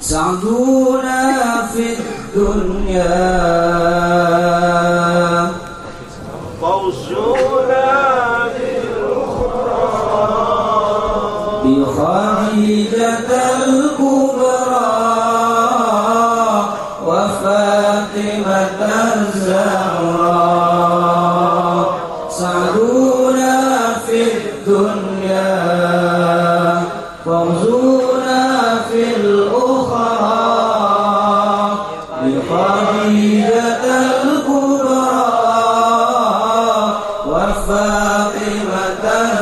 سعدونا في الدنيا. فوزنا بخديجة الكبرى وفاطمة الزهراء. وطن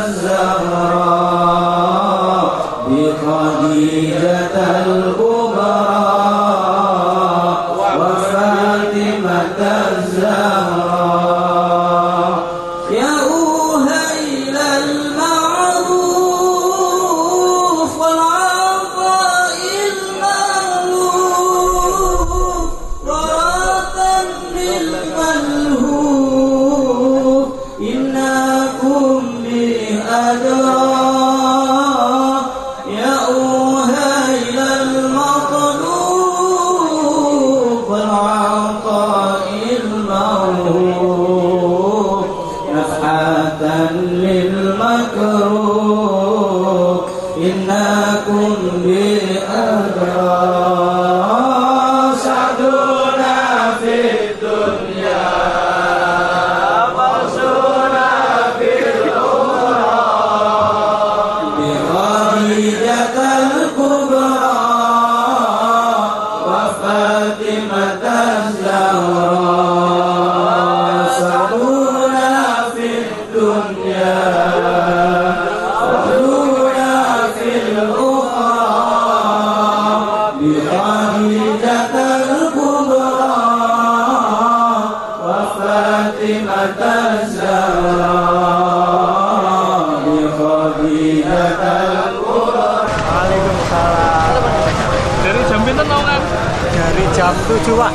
jam 7 pak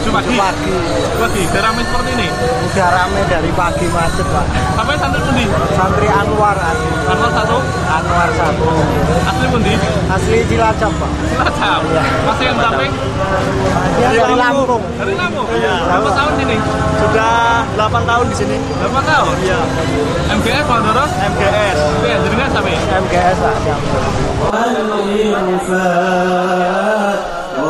7 pagi. pagi Pagi, udah ramai seperti ini. udah rame dari pagi macet pak Sampai santri pundi? santri Anwar asli Anwar satu, Anwar satu asli pundi? asli Cilacap pak Cilacap. Masih yang samping? dia dari Lampung Dari Lampung. Berapa tahun sini? sudah 8 tahun di sini 8 tahun. iya MGS Bandoro? MGS Oke, jenengan sampai. MGS pak Jampur.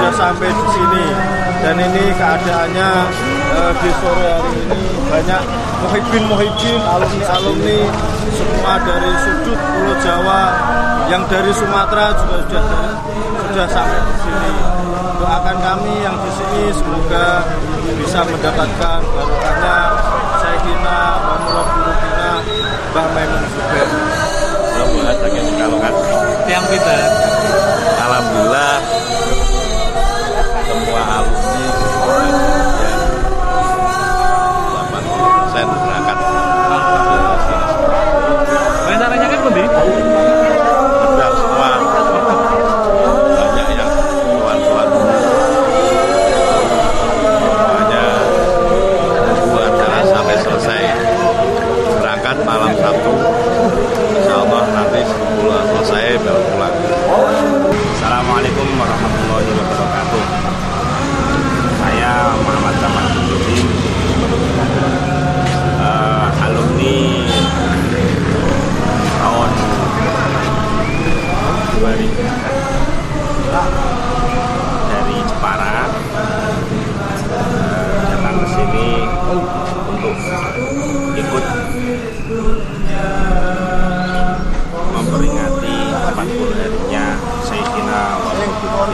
sudah sampai di sini dan ini keadaannya eh, di sore hari ini banyak muhibin muhibin alumni alumni semua dari sudut Pulau Jawa yang dari Sumatera juga sudah sudah sampai di sini doakan kami yang di sini semoga bisa mendapatkan barokahnya Sayyidina wa Murabburukina Mbah Maimun Zubair Tiang pinter. Alhamdulillah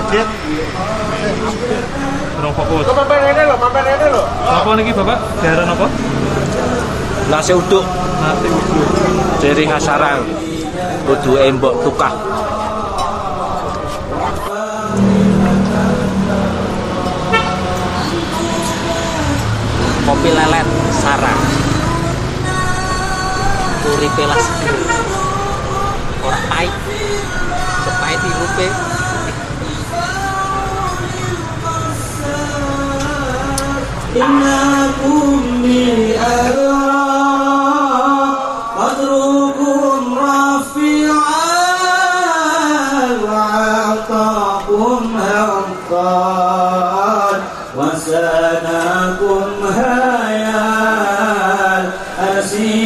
update Rokok kok. Mampir rene mampir. Apa lagi Bapak? Daerah apa? Nasi uduk. Nasi uduk. Dari Hasarang. Kudu embok tukah. Kopi lelet sarang. Turi pelas. Orang pahit. Sepahit rupiah. إنكم قدركم وعطاكم وسناكم هيال أسير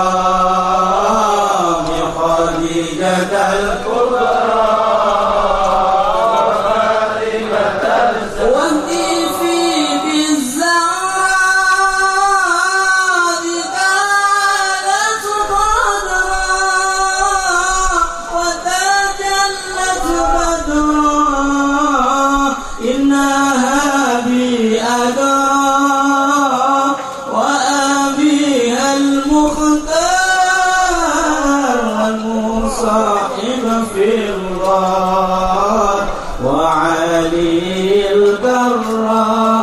Allah.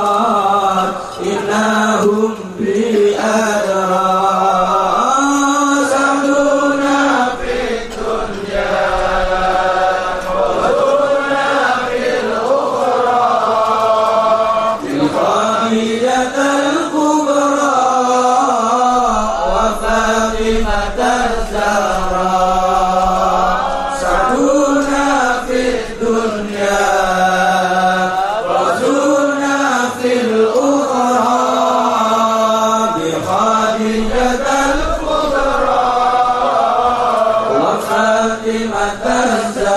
أنت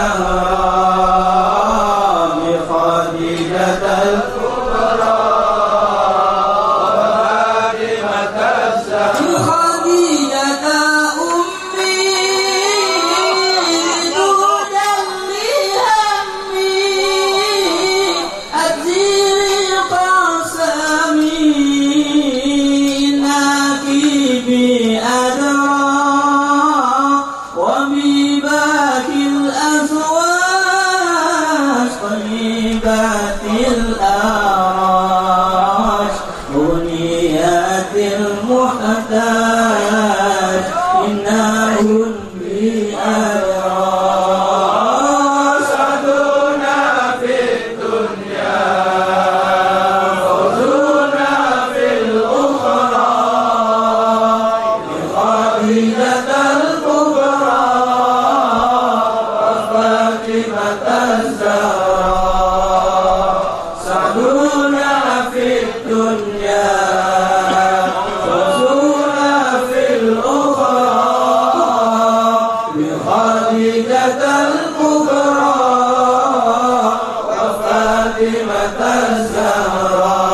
الله الزهراء.